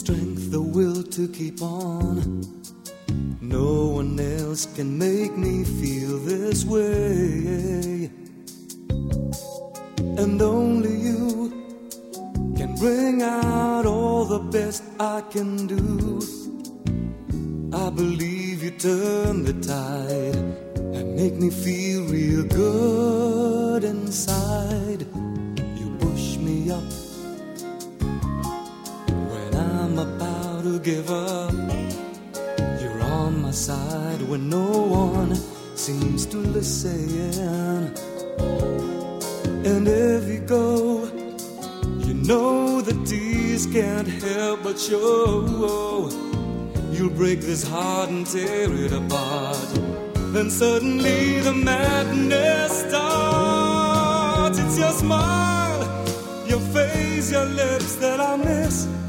strength, the will to keep on. No one else can make me feel this way. And only you can bring out all the best I can do. I believe you turn the tide and make me feel real good inside. Give up. You're on my side when no one seems to listen. And if you go, you know the tears can't help but show. You'll break this heart and tear it apart. Then suddenly the madness starts. It's your smile, your face, your lips that I miss.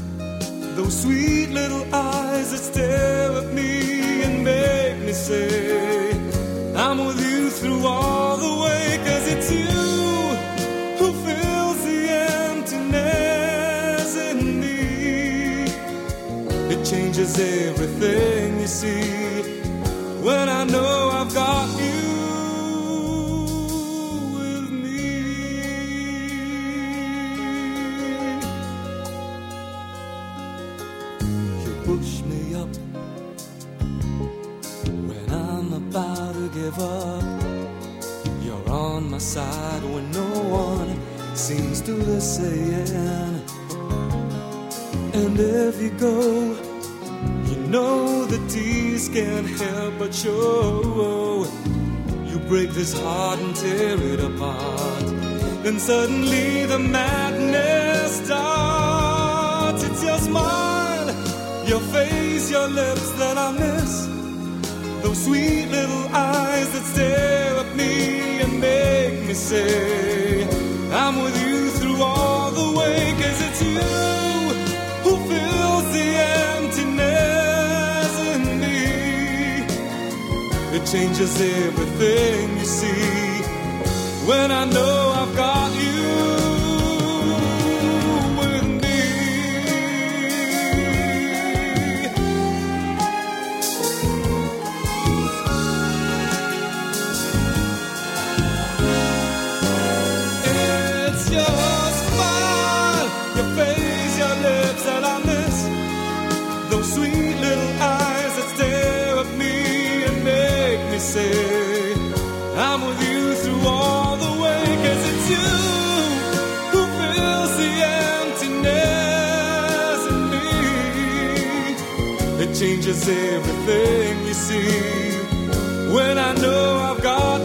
Those sweet little eyes that stare at me and make me say, I'm with you through all the way, cause it's you who fills the emptiness in me. It changes everything you see when I know push me up when I'm about to give up. You're on my side when no one seems to listen. And if you go, you know the tears can't help but show. You break this heart and tear it apart. Then suddenly the madness starts. It's your smile, your face, your lips that I miss. Those sweet little eyes that stare at me and make me say, I'm with you through all the way, cause it's you who fills the emptiness in me. It changes everything you see when I know I've got you Those sweet little eyes that stare at me and make me say, I'm with you through all the way, cause it's you who fills the emptiness in me. It changes everything you see when I know I've got